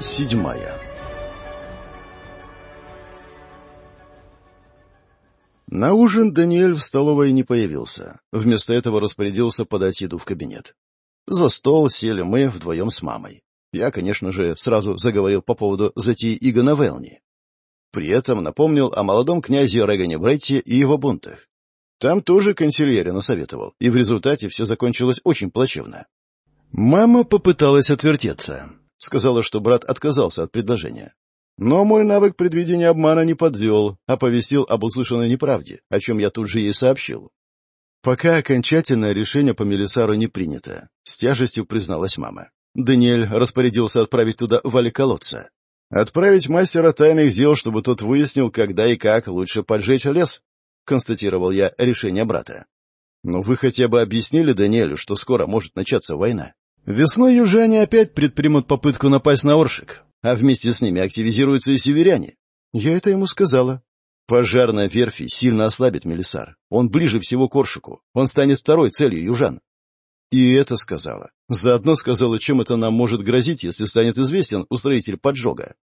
седьмая. На ужин Даниэль в столовой не появился. Вместо этого распорядился подать еду в кабинет. За стол сели мы вдвоем с мамой. Я, конечно же, сразу заговорил по поводу затеи Игона Велни. При этом напомнил о молодом князе Регане Брейте и его бунтах. Там тоже консильери насоветовал, и в результате все закончилось очень плачевно. Мама попыталась отвертеться сказала, что брат отказался от предложения. Но мой навык предвидения обмана не подвел, а повесил об услышанной неправде, о чем я тут же ей сообщил. «Пока окончательное решение по Мелисару не принято», — с тяжестью призналась мама. Даниэль распорядился отправить туда Вали колодца. «Отправить мастера тайных дел, чтобы тот выяснил, когда и как лучше поджечь лес», — констатировал я решение брата. «Но ну, вы хотя бы объяснили Даниэлю, что скоро может начаться война?» Весной южане опять предпримут попытку напасть на Оршик, а вместе с ними активизируются и северяне. Я это ему сказала. Пожар на верфи сильно ослабит Мелисар. Он ближе всего к Оршику. Он станет второй целью южан. И это сказала. Заодно сказала, чем это нам может грозить, если станет известен устроитель поджога.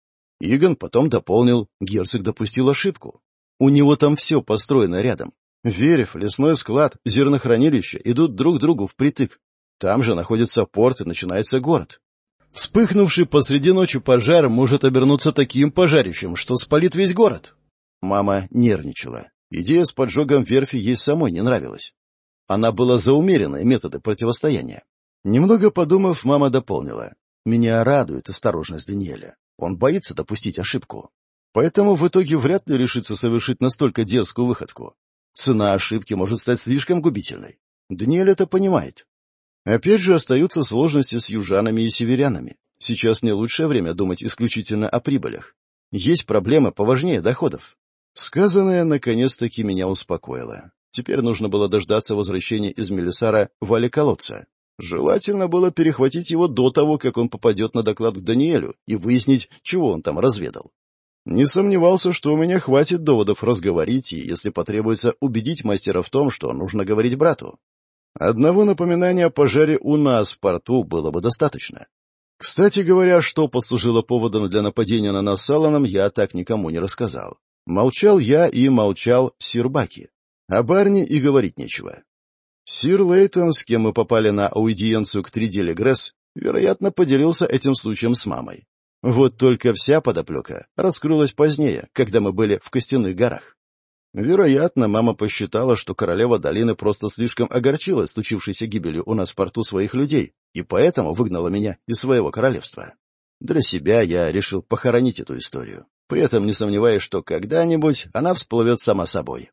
Игон потом дополнил. Герцог допустил ошибку. У него там все построено рядом. Верев, лесной склад, зернохранилище идут друг другу впритык. Там же находится порт и начинается город. Вспыхнувший посреди ночи пожар может обернуться таким пожарищем, что спалит весь город. Мама нервничала. Идея с поджогом верфи ей самой не нравилась. Она была за умеренные методы противостояния. Немного подумав, мама дополнила. «Меня радует осторожность Даниэля. Он боится допустить ошибку. Поэтому в итоге вряд ли решится совершить настолько дерзкую выходку. Цена ошибки может стать слишком губительной. Даниэль это понимает. Опять же остаются сложности с южанами и северянами. Сейчас не лучшее время думать исключительно о прибылях. Есть проблемы поважнее доходов. Сказанное, наконец-таки, меня успокоило. Теперь нужно было дождаться возвращения из Мелисара Вали-Колодца. Желательно было перехватить его до того, как он попадет на доклад к Даниэлю, и выяснить, чего он там разведал. Не сомневался, что у меня хватит доводов разговорить и, если потребуется, убедить мастера в том, что нужно говорить брату. Одного напоминания о пожаре у нас в порту было бы достаточно. Кстати говоря, что послужило поводом для нападения на нас с Алланом, я так никому не рассказал. Молчал я и молчал Сирбаки. О барне и говорить нечего. Сир Лейтон, с кем мы попали на аудиенцию к Триделе Гресс, вероятно, поделился этим случаем с мамой. Вот только вся подоплека раскрылась позднее, когда мы были в Костяных горах. Вероятно, мама посчитала, что королева долины просто слишком огорчилась случившейся гибелью у нас в порту своих людей, и поэтому выгнала меня из своего королевства. Для себя я решил похоронить эту историю, при этом не сомневаясь, что когда-нибудь она всплывет сама собой.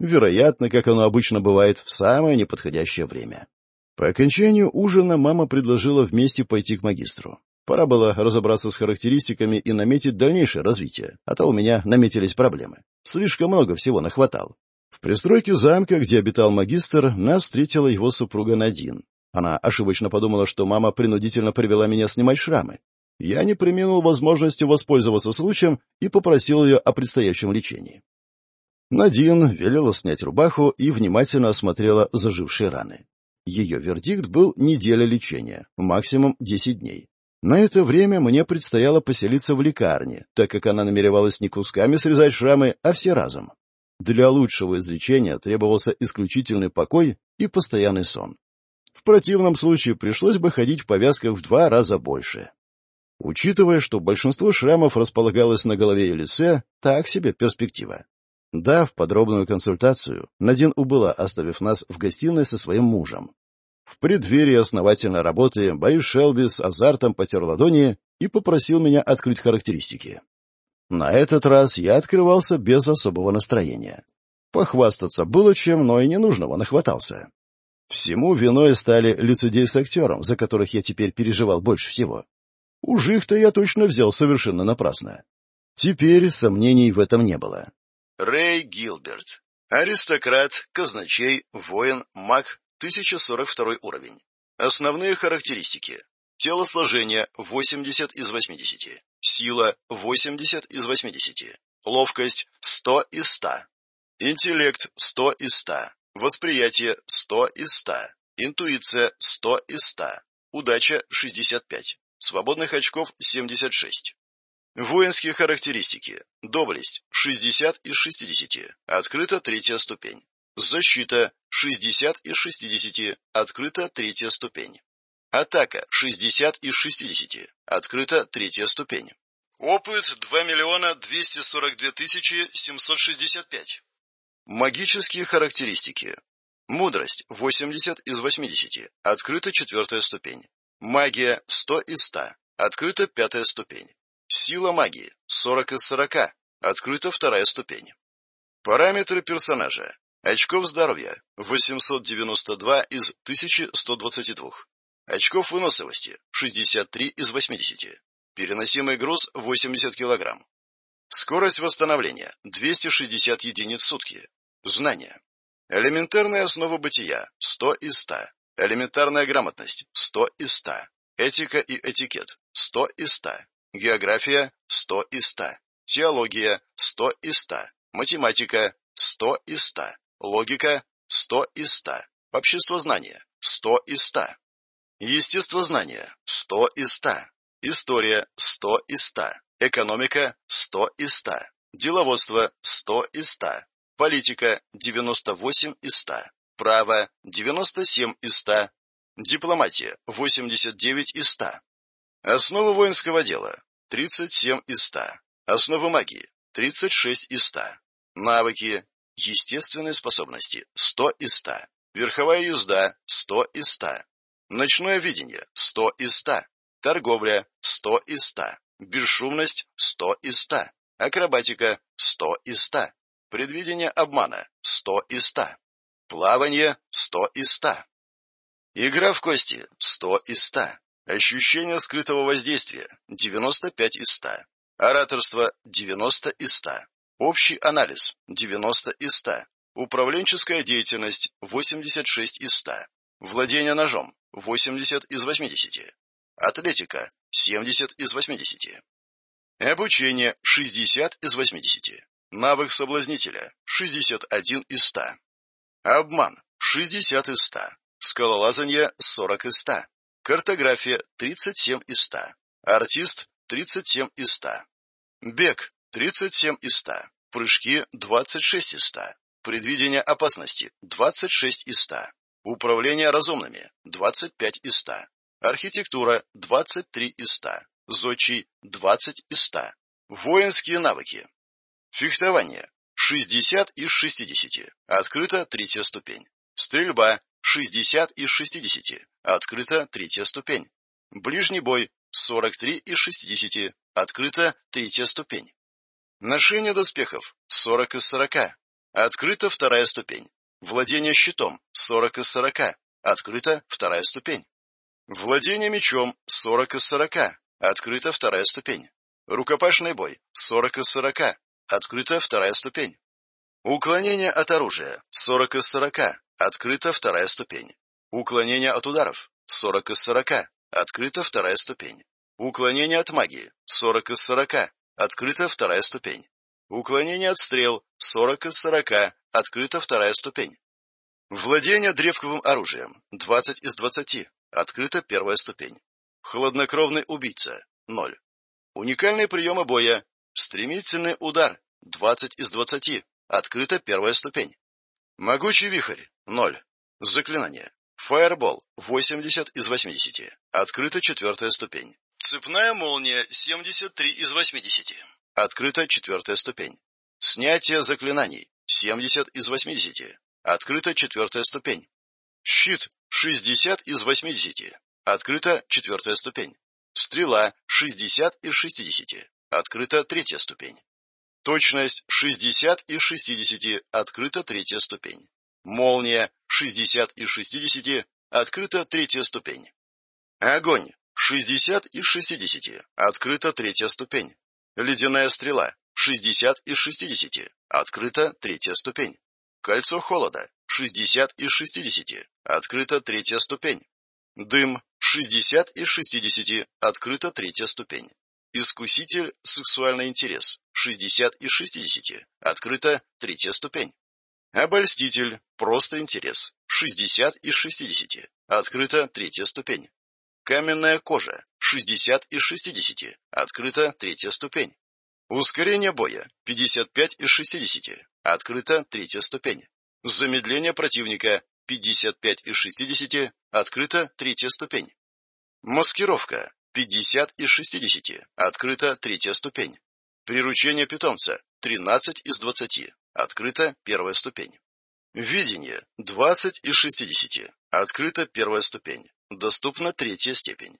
Вероятно, как оно обычно бывает, в самое неподходящее время. По окончанию ужина мама предложила вместе пойти к магистру. Пора было разобраться с характеристиками и наметить дальнейшее развитие, а то у меня наметились проблемы. Слишком много всего нахватал. В пристройке замка, где обитал магистр, нас встретила его супруга Надин. Она ошибочно подумала, что мама принудительно привела меня снимать шрамы. Я не применил возможностью воспользоваться случаем и попросил ее о предстоящем лечении. Надин велела снять рубаху и внимательно осмотрела зажившие раны. Ее вердикт был неделя лечения, максимум 10 дней. На это время мне предстояло поселиться в лекарне, так как она намеревалась не кусками срезать шрамы, а все разом. Для лучшего излечения требовался исключительный покой и постоянный сон. В противном случае пришлось бы ходить в повязках в два раза больше. Учитывая, что большинство шрамов располагалось на голове и лице, так себе перспектива. Дав подробную консультацию, Надин убыла, оставив нас в гостиной со своим мужем. В преддверии основательной работы Борис Шелби с азартом потер ладони и попросил меня открыть характеристики. На этот раз я открывался без особого настроения. Похвастаться было чем, но и ненужного нахватался. Всему виной стали лицедей с актером, за которых я теперь переживал больше всего. Уж их-то я точно взял совершенно напрасно. Теперь сомнений в этом не было. Рэй Гилберт. Аристократ, казначей, воин, маг, 1042 уровень. Основные характеристики. Телосложение 80 из 80. Сила 80 из 80. Ловкость 100 из 100. Интеллект 100 из 100. Восприятие 100 из 100. Интуиция 100 из 100. Удача 65. Свободных очков 76. Воинские характеристики. Доблесть 60 из 60. Открыта третья ступень. Защита 60 из 60, открыта третья ступень. Атака 60 из 60, открыта третья ступень. Опыт 2 миллиона 242 тысячи 765. Магические характеристики. Мудрость 80 из 80, открыта четвертая ступень. Магия 100 из 100, открыта пятая ступень. Сила магии 40 из 40, открыта вторая ступень. Параметры персонажа. Очков здоровья – 892 из 1122. Очков выносливости – 63 из 80. Переносимый груз – 80 килограмм. Скорость восстановления – 260 единиц в сутки. Знания. Элементарная основа бытия – 100 из 100. Элементарная грамотность – 100 из 100. Этика и этикет – 100 из 100. География – 100 из 100. Теология – 100 из 100. Математика – 100 из 100. Логика – 100 из 100. Общество знания – 100 из 100. Естествознание – 100 из 100. История – 100 из 100. Экономика – 100 из 100. Деловодство – 100 из 100. Политика – 98 из 100. Право – 97 из 100. Дипломатия – 89 из 100. Основы воинского дела – 37 из 100. Основы магии – 36 из 100. Навыки Естественные способности – 100 из 100. Верховая езда – 100 из 100. Ночное видение – 100 из 100. Торговля – 100 из 100. Бесшумность – 100 из 100. Акробатика – 100 из 100. Предвидение обмана – 100 из 100. Плавание – 100 из 100. Игра в кости – 100 из 100. Ощущение скрытого воздействия – 95 из 100. Ораторство – 90 из 100. Общий анализ – 90 из 100. Управленческая деятельность – 86 из 100. Владение ножом – 80 из 80. Атлетика – 70 из 80. Обучение – 60 из 80. Навык соблазнителя – 61 из 100. Обман – 60 из 100. Скалолазание – 40 из 100. Картография – 37 из 100. Артист – 37 из 100. Бег 37 из 100, прыжки 26 из 100, предвидение опасности 26 из 100, управление разумными 25 из 100, архитектура 23 из 100, зодчий 20 из 100, воинские навыки, фехтование 60 из 60, открыта третья ступень, стрельба 60 из 60, открыта третья ступень, ближний бой 43 из 60, открыта третья ступень. Ношение доспехов – 40 из 40. Открыта вторая ступень. Владение щитом – 40 из 40. Открыта вторая ступень. Владение мечом – 40 из 40. Открыта вторая ступень. Рукопашный бой – 40 из 40. Открыта вторая ступень. Уклонение от оружия – 40 из 40. Открыта вторая ступень. Уклонение от ударов – 40 из 40. Открыта вторая ступень. Уклонение от магии – 40 из 40. Открыта вторая ступень. Уклонение от стрел 40 из 40. Открыта вторая ступень. Владение древковым оружием 20 из 20. Открыта первая ступень. Хладнокровный убийца 0. Уникальные приемы боя. Стремительный удар 20 из 20. Открыта первая ступень. Могучий вихрь 0. Заклинание. Фаербол 80 из 80. Открыта четвертая ступень. Цепная молния 73 из 80. Открыта четвертая ступень. Снятие заклинаний 70 из 80. Открыта четвертая ступень. Щит 60 из 80. Открыта четвертая ступень. Стрела 60 из 60. Открыта третья ступень. Точность 60 из 60. Открыта третья ступень. Молния 60 из 60. Открыта третья ступень. Огонь 60 из 60. Открыта третья ступень. Ледяная стрела. 60 из 60. Открыта третья ступень. Кольцо холода. 60 из 60. Открыта третья ступень. Дым. 60 из 60. Открыта третья ступень. Искуситель. Сексуальный интерес. 60 из 60. Открыта третья ступень. Обольститель. Просто интерес. 60 из 60. Открыта третья ступень. Каменная кожа. 60 из 60. Открыта третья ступень. Ускорение боя. 55 из 60. Открыта третья ступень. Замедление противника. 55 из 60. Открыта третья ступень. Маскировка. 50 из 60. Открыта третья ступень. Приручение питомца. 13 из 20. Открыта первая ступень. Видение. 20 из 60. Открыта первая ступень. Доступна третья степень.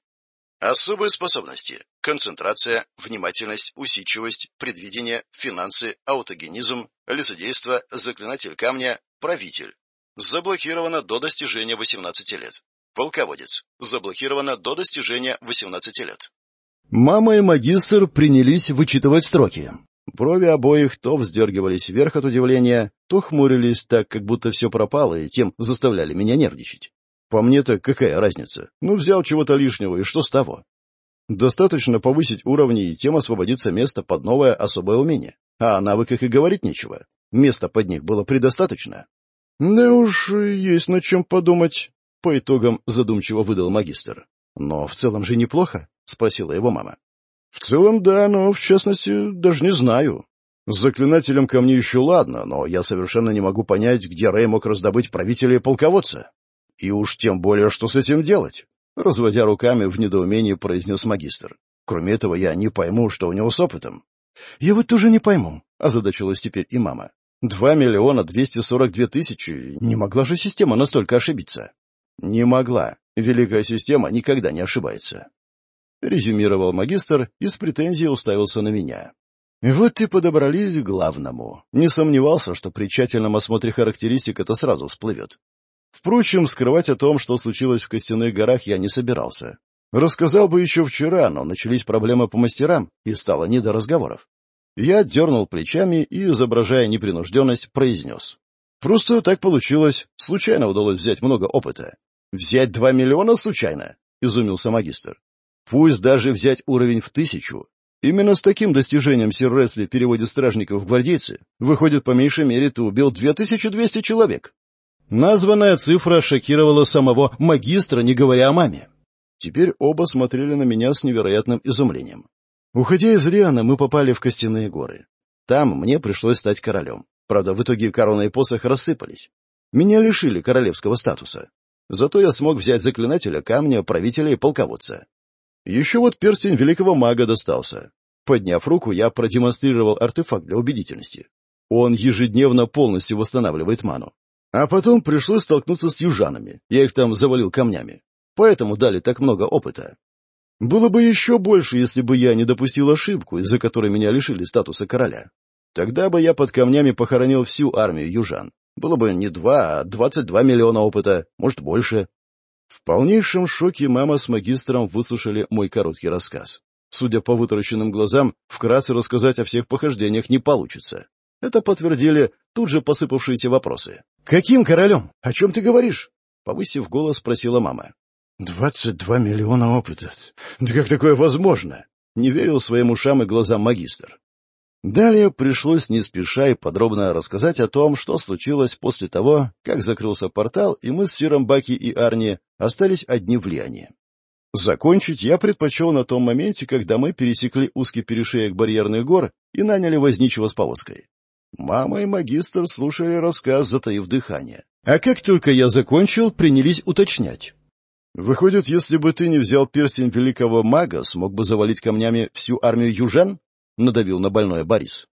Особые способности – концентрация, внимательность, усидчивость, предвидение, финансы, аутогенизм, лесодейство, заклинатель камня, правитель. Заблокировано до достижения 18 лет. Полководец. Заблокировано до достижения 18 лет. Мама и магистр принялись вычитывать строки. Брови обоих то вздергивались вверх от удивления, то хмурились так, как будто все пропало, и тем заставляли меня нервничать. По мне-то какая разница? Ну, взял чего-то лишнего, и что с того? Достаточно повысить уровни, и тем освободится место под новое особое умение. А о навыках и говорить нечего. и уж тем более, что с этим делать. Разводя руками в недоумении, произнес магистр. Кроме этого, я не пойму, что у него с опытом. Я вот тоже не пойму, озадачилась теперь и мама. Два миллиона двести сорок две тысячи. Не могла же система настолько ошибиться? Не могла. Великая система никогда не ошибается. Резюмировал магистр и с претензией уставился на меня. Вот и подобрались к главному. Не сомневался, что при тщательном осмотре характеристик это сразу всплывет. Впрочем, скрывать о том, что случилось в костяных горах, я не собирался. Рассказал бы еще вчера, но начались проблемы по мастерам, и стало не до разговоров. Я дернул плечами и, изображая непринужденность, произнес. Просто так получилось. Случайно удалось взять много опыта. Взять два миллиона случайно? Изумился магистр. Пусть даже взять уровень в тысячу. Именно с таким достижением Сир Ресли в переводе стражников в гвардейцы выходит по меньшей мере ты убил 2200 человек. Названная цифра шокировала самого магистра, не говоря о маме. Теперь оба смотрели на меня с невероятным изумлением. Уходя из Риана, мы попали в Костяные горы. Там мне пришлось стать королем. Правда, в итоге корона и посох рассыпались. Меня лишили королевского статуса. Зато я смог взять заклинателя, камня, правителя и полководца. Еще вот перстень великого мага достался. Подняв руку, я продемонстрировал артефакт для убедительности. Он ежедневно полностью восстанавливает ману. А потом пришлось столкнуться с южанами. Я их там завалил камнями. Поэтому дали так много опыта. Было бы еще больше, если бы я не допустил ошибку, из-за которой меня лишили статуса короля. Тогда бы я под камнями похоронил всю армию южан. Было бы не два, а двадцать два миллиона опыта, может, больше. В полнейшем шоке мама с магистром выслушали мой короткий рассказ. Судя по вытаращенным глазам, вкратце рассказать о всех похождениях не получится. Это подтвердили тут же посыпавшиеся вопросы. Каким королем? О чем ты говоришь? Повысив голос, спросила мама. «Двадцать два миллиона опыта. Да как такое возможно?» Не верил своим ушам и глазам магистр. Далее пришлось не спеша и подробно рассказать о том, что случилось после того, как закрылся портал, и мы с Сиром Баки и Арни остались одни в Лиане. Закончить я предпочел на том моменте, когда мы пересекли узкий перешеек барьерных гор и наняли возничего с повозкой. Мама и магистр слушали рассказ, затаив дыхание. А как только я закончил, принялись уточнять. «Выходит, если бы ты не взял перстень великого мага, смог бы завалить камнями всю армию южан?» — надавил на больное Борис.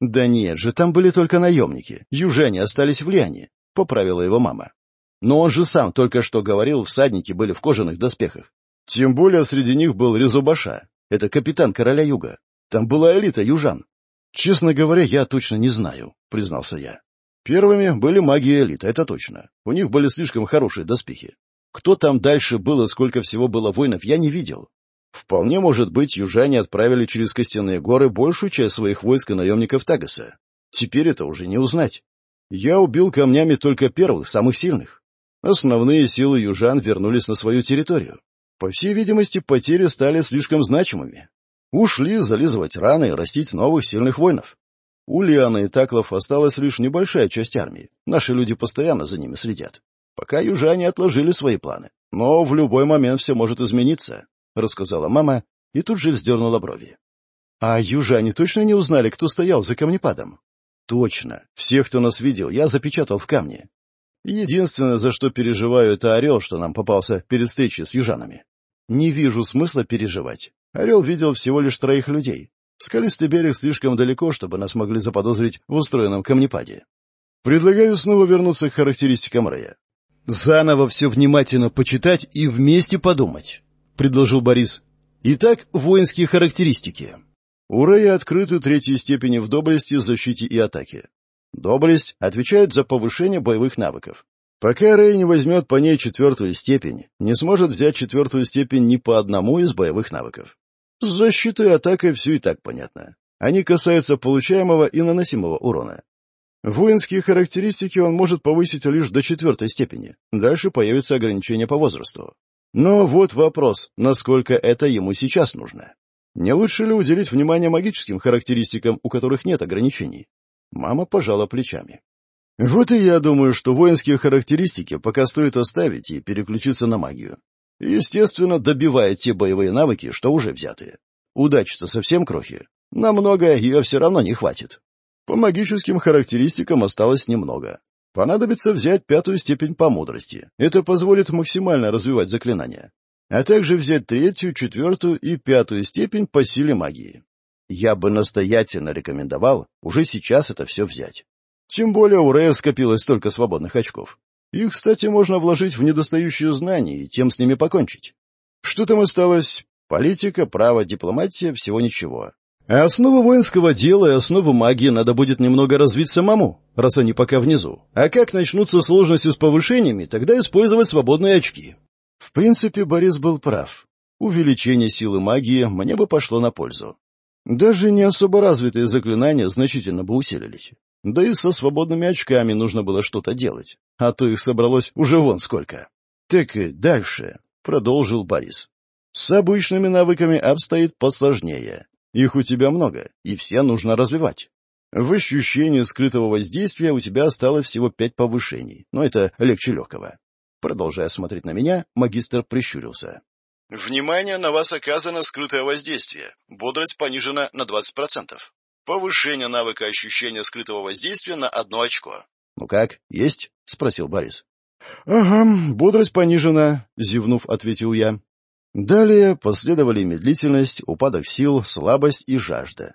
«Да нет же, там были только наемники. Южане остались в Лиане», — поправила его мама. «Но он же сам только что говорил, всадники были в кожаных доспехах. Тем более среди них был Резубаша, это капитан короля юга. Там была элита южан. «Честно говоря, я точно не знаю», — признался я. «Первыми были маги элиты, это точно. У них были слишком хорошие доспехи. Кто там дальше было, сколько всего было воинов, я не видел. Вполне может быть, южане отправили через Костяные горы большую часть своих войск и наемников Тагаса. Теперь это уже не узнать. Я убил камнями только первых, самых сильных. Основные силы южан вернулись на свою территорию. По всей видимости, ушли зализывать раны и растить новых сильных воинов. У Лиана и Таклов осталась лишь небольшая часть армии. Наши люди постоянно за ними следят. Пока южане отложили свои планы. Но в любой момент все может измениться, — рассказала мама и тут же вздернула брови. — А южане точно не узнали, кто стоял за камнепадом? — Точно. Всех, кто нас видел, я запечатал в камне. Единственное, за что переживаю, это орел, что нам попался перед встречей с южанами. Не вижу смысла переживать. Орел видел всего лишь троих людей. Скалистый берег слишком далеко, чтобы нас могли заподозрить в устроенном камнепаде. Предлагаю снова вернуться к характеристикам Рэя. «Заново все внимательно почитать и вместе подумать», — предложил Борис. «Итак, воинские характеристики». У Рэя открыты третьи степени в доблести, защите и атаке. Доблесть отвечает за повышение боевых навыков. Пока Рэй не возьмет по ней четвертую степень, не сможет взять четвертую степень ни по одному из боевых навыков. Защиты атакой все и так понятно. Они касаются получаемого и наносимого урона. Воинские характеристики он может повысить лишь до четвертой степени. Дальше появятся ограничения по возрасту. Но вот вопрос, насколько это ему сейчас нужно. Не лучше ли уделить внимание магическим характеристикам, у которых нет ограничений? Мама пожала плечами. Вот и я думаю, что воинские характеристики пока стоит оставить и переключиться на магию. Естественно, добивая те боевые навыки, что уже взяты. Удачи-то совсем крохи. На многое ее все равно не хватит. По магическим характеристикам осталось немного. Понадобится взять пятую степень по мудрости. Это позволит максимально развивать заклинания. А также взять третью, четвертую и пятую степень по силе магии. Я бы настоятельно рекомендовал уже сейчас это все взять. Тем более у Рея скопилось столько свободных очков. Их, кстати, можно вложить в недостающие знания и тем с ними покончить. Что там осталось? Политика, право, дипломатия, всего ничего. А основу воинского дела и основу магии надо будет немного развить самому, раз они пока внизу. А как начнутся сложности с повышениями, тогда использовать свободные очки. В принципе, Борис был прав. Увеличение силы магии мне бы пошло на пользу. Даже не особо развитые заклинания значительно бы усилились. Да и со свободными очками нужно было что-то делать а то их собралось уже вон сколько. Так и дальше, — продолжил Борис. С обычными навыками обстоит посложнее. Их у тебя много, и все нужно развивать. В ощущении скрытого воздействия у тебя стало всего пять повышений, но это легче легкого. Продолжая смотреть на меня, магистр прищурился. «Внимание, на вас оказано скрытое воздействие. Бодрость понижена на 20%. Повышение навыка ощущения скрытого воздействия на одно очко. «Ну как, есть?» — спросил Борис. «Ага, бодрость понижена», — зевнув, ответил я. Далее последовали медлительность, упадок сил, слабость и жажда.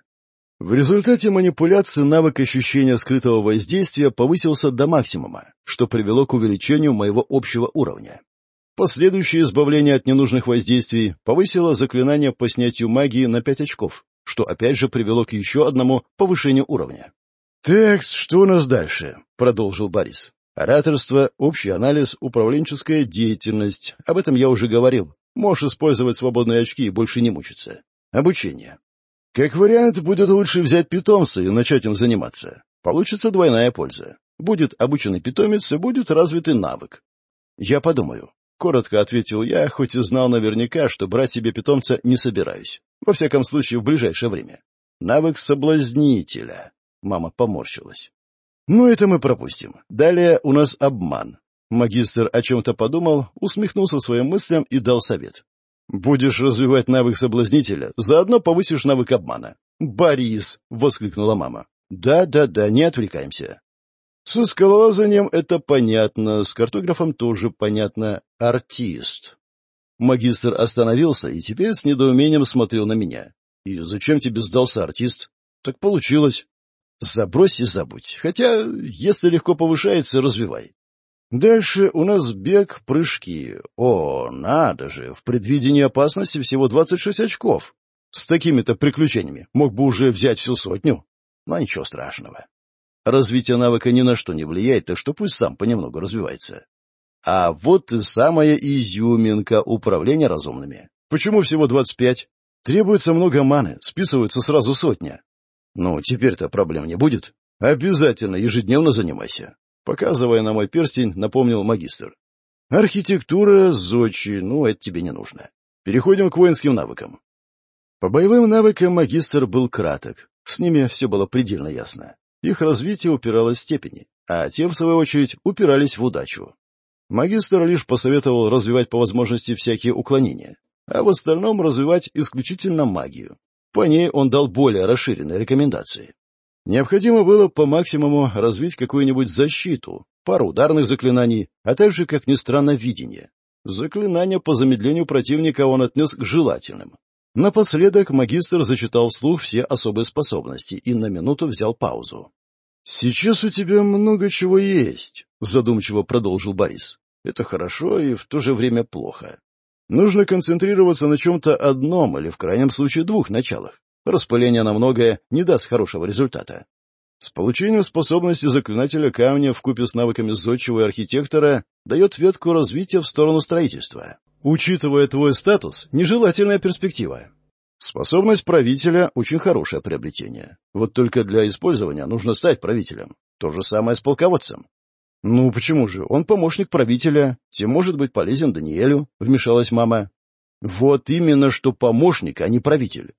В результате манипуляции навык ощущения скрытого воздействия повысился до максимума, что привело к увеличению моего общего уровня. Последующее избавление от ненужных воздействий повысило заклинание по снятию магии на пять очков, что опять же привело к еще одному повышению уровня. «Текст, что у нас дальше?» — продолжил Борис. «Ораторство, общий анализ, управленческая деятельность. Об этом я уже говорил. Можешь использовать свободные очки и больше не мучиться. Обучение. Как вариант, будет лучше взять питомца и начать им заниматься. Получится двойная польза. Будет обученный питомец и будет развитый навык. Я подумаю. Коротко ответил я, хоть и знал наверняка, что брать себе питомца не собираюсь. Во всяком случае, в ближайшее время. Навык соблазнителя. Мама поморщилась. «Ну, это мы пропустим. Далее у нас обман». Магистр о чем-то подумал, усмехнулся своим мыслям и дал совет. «Будешь развивать навык соблазнителя, заодно повысишь навык обмана». «Борис!» — воскликнула мама. «Да-да-да, не отвлекаемся». Со скалолазанием это понятно, с картографом тоже понятно. Артист. Магистр остановился и теперь с недоумением смотрел на меня. «И зачем тебе сдался артист?» «Так получилось. Забрось и забудь. Хотя, если легко повышается, развивай. Дальше у нас бег, прыжки. О, надо же, в предвидении опасности всего 26 очков. С такими-то приключениями мог бы уже взять всю сотню. Но ничего страшного. Развитие навыка ни на что не влияет, так что пусть сам понемногу развивается. А вот и самая изюминка управление разумными. Почему всего 25? Требуется много маны, Списываются сразу сотня. Ну, теперь-то проблем не будет? Обязательно, ежедневно занимайся. Показывая на мой перстень, напомнил магистр. Архитектура, зодчи, ну, это тебе не нужно. Переходим к воинским навыкам. По боевым навыкам магистр был краток. С ними все было предельно ясно. Их развитие упиралось в степени, а те, в свою очередь, упирались в удачу. Магистр лишь посоветовал развивать по возможности всякие уклонения, а в остальном развивать исключительно магию. По ней он дал более расширенные рекомендации. Необходимо было по максимуму развить какую-нибудь защиту, пару ударных заклинаний, а также, как ни странно, видение. Заклинания по замедлению противника он отнес к желательным. Напоследок магистр зачитал вслух все особые способности и на минуту взял паузу. «Сейчас у тебя много чего есть», — задумчиво продолжил Борис. «Это хорошо и в то же время плохо. Нужно концентрироваться на чем-то одном или, в крайнем случае, двух началах. Распыление на многое не даст хорошего результата. С получением способности заклинателя камня вкупе с навыками зодчего и архитектора дает ветку развития в сторону строительства. Учитывая твой статус, нежелательная перспектива. Способность правителя – очень хорошее приобретение. Вот только для использования нужно стать правителем. То же самое с полководцем. Ну, почему же? Он помощник правителя. Тем может быть полезен Даниэлю, вмешалась мама. Вот именно что помощник, а не правитель.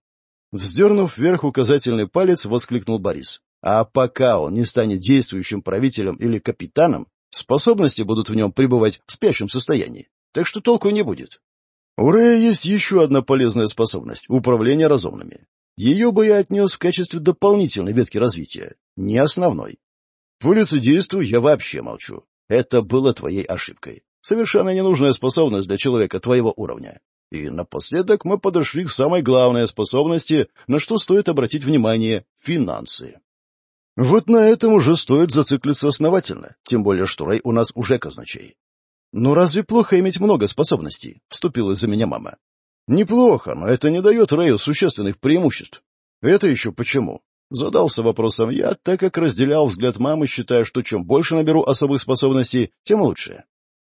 Вздернув вверх указательный палец, воскликнул Борис. А пока он не станет действующим правителем или капитаном, способности будут в нем пребывать в спящем состоянии. Так что толку не будет. У Рэя есть еще одна полезная способность — управление разумными. Ее бы я отнес в качестве дополнительной ветки развития, не основной. Улица действуй я вообще молчу. Это было твоей ошибкой. Совершенно ненужная способность для человека твоего уровня. И напоследок мы подошли к самой главной способности, на что стоит обратить внимание — финансы. Вот на этом уже стоит зациклиться основательно, тем более что рай у нас уже казначей. Но разве плохо иметь много способностей?» — вступила за меня мама. «Неплохо, но это не дает Рэю существенных преимуществ. Это еще почему? Задался вопросом я, так как разделял взгляд мамы, считая, что чем больше наберу особых способностей, тем лучше.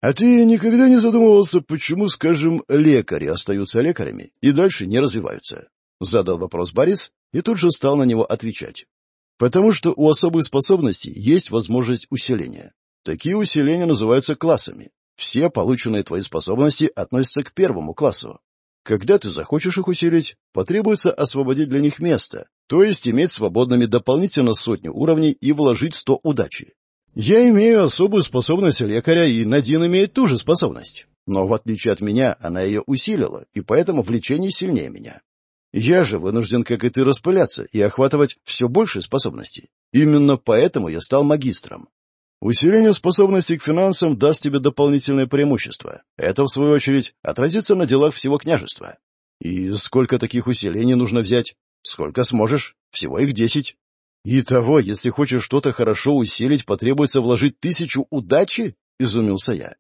А ты никогда не задумывался, почему, скажем, лекари остаются лекарями и дальше не развиваются? Задал вопрос Борис и тут же стал на него отвечать. Потому что у особых способностей есть возможность усиления. Такие усиления называются классами. Все полученные твои способности относятся к первому классу. Когда ты захочешь их усилить, потребуется освободить для них место, то есть иметь свободными дополнительно сотню уровней и вложить сто удачи. Я имею особую способность лекаря, и Надин имеет ту же способность. Но в отличие от меня, она ее усилила, и поэтому в сильнее меня. Я же вынужден, как и ты, распыляться и охватывать все больше способностей. Именно поэтому я стал магистром. Усиление способностей к финансам даст тебе дополнительное преимущество. Это, в свою очередь, отразится на делах всего княжества. И сколько таких усилений нужно взять? Сколько сможешь, всего их десять. И того, если хочешь что-то хорошо усилить, потребуется вложить тысячу удачи? Изумился я.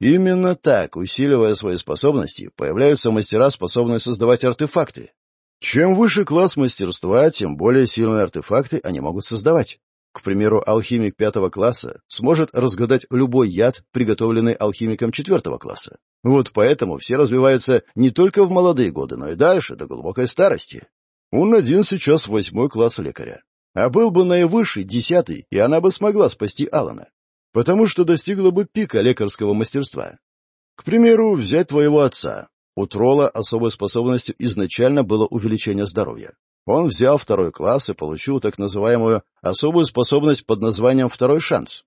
Именно так, усиливая свои способности, появляются мастера, способные создавать артефакты. Чем выше класс мастерства, тем более сильные артефакты они могут создавать. К примеру, алхимик пятого класса сможет разгадать любой яд, приготовленный алхимиком четвертого класса. Вот поэтому все развиваются не только в молодые годы, но и дальше, до глубокой старости. Он один сейчас восьмой класс лекаря. А был бы наивысший, десятый, и она бы смогла спасти Алана. Потому что достигла бы пика лекарского мастерства. К примеру, взять твоего отца. У Тролла особой способностью изначально было увеличение здоровья. Он взял второй класс и получил так называемую особую способность под названием «второй шанс».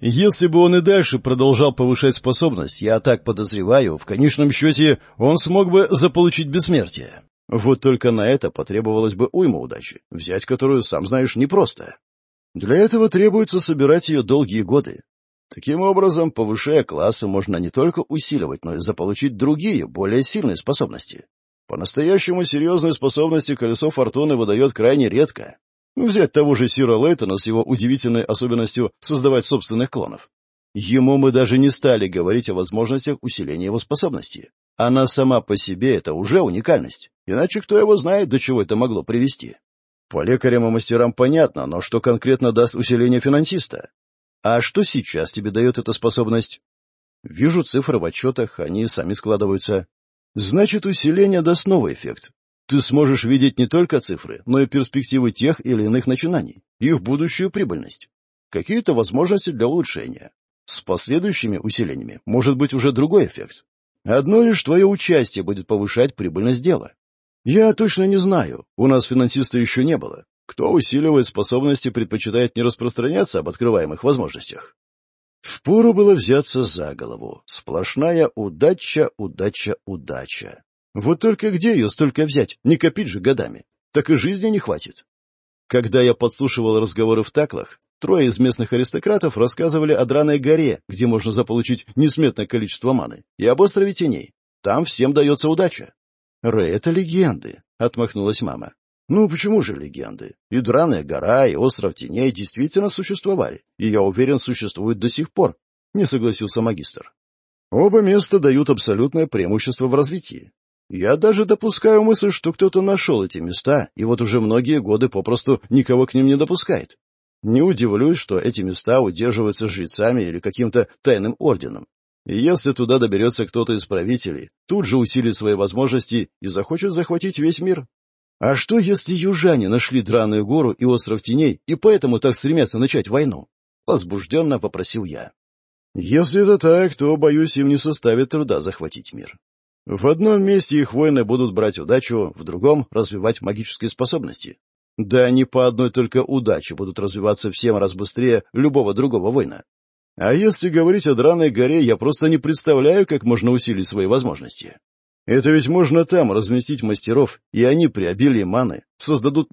Если бы он и дальше продолжал повышать способность, я так подозреваю, в конечном счете он смог бы заполучить бессмертие. Вот только на это потребовалось бы уйма удачи, взять которую, сам знаешь, непросто. Для этого требуется собирать ее долгие годы. Таким образом, повышая классы, можно не только усиливать, но и заполучить другие, более сильные способности. По-настоящему серьезные способности колесо фортуны выдает крайне редко. Взять того же Сира Лейтона с его удивительной особенностью создавать собственных клонов. Ему мы даже не стали говорить о возможностях усиления его способности. Она сама по себе — это уже уникальность. Иначе кто его знает, до чего это могло привести. По лекарям и мастерам понятно, но что конкретно даст усиление финансиста? А что сейчас тебе дает эта способность? Вижу цифры в отчетах, они сами складываются. Значит, усиление даст новый эффект. Ты сможешь видеть не только цифры, но и перспективы тех или иных начинаний, их будущую прибыльность. Какие-то возможности для улучшения. С последующими усилениями может быть уже другой эффект. Одно лишь твое участие будет повышать прибыльность дела. Я точно не знаю, у нас финансиста еще не было. Кто усиливает способности, предпочитает не распространяться об открываемых возможностях. Впору было взяться за голову. Сплошная удача, удача, удача. Вот только где ее столько взять? Не копить же годами. Так и жизни не хватит. Когда я подслушивал разговоры в таклах, трое из местных аристократов рассказывали о Драной горе, где можно заполучить несметное количество маны, и об острове теней. Там всем дается удача. Рэй, это легенды, — отмахнулась мама. Ну, почему же легенды? И Драная гора, и Остров Теней действительно существовали, и, я уверен, существуют до сих пор, — не согласился магистр. Оба места дают абсолютное преимущество в развитии. Я даже допускаю мысль, что кто-то нашел эти места, и вот уже многие годы попросту никого к ним не допускает. Не удивлюсь, что эти места удерживаются жрецами или каким-то тайным орденом, если туда доберется кто-то из правителей, тут же усилит свои возможности и захочет захватить весь мир. А что, если южане нашли Драную гору и остров теней, и поэтому так стремятся начать войну? Возбужденно попросил я. Если это так, то, боюсь, им не составит труда захватить мир. В одном месте их воины будут брать удачу, в другом — развивать магические способности. Да они по одной только удаче будут развиваться в семь раз быстрее любого другого воина. А если говорить о Драной горе, я просто не представляю, как можно усилить свои возможности. Это ведь можно там разместить мастеров, и они при обилии маны создадут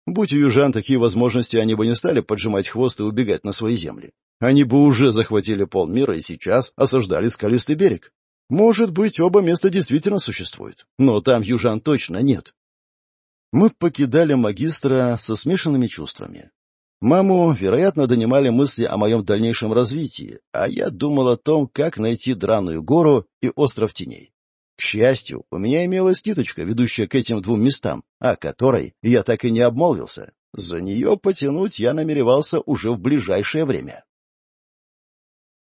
невероятно сильные артефакты. К тому же очень много сильных артефактов. Полет фантазии ошеломил самого магистра. Словно южане уже сейчас проделывали все вышеописанное. «Полно вам, Борис, не сгущайте краски. Будь у южан такие возможности, они бы не стали поджимать хвост и убегать на свои земли. Они бы уже захватили полмира и сейчас осаждали скалистый берег. Может быть, оба места действительно существуют, но К счастью, у меня имелась ниточка, ведущая к этим двум местам, о которой я так и не обмолвился. За нее потянуть я намеревался уже в ближайшее время.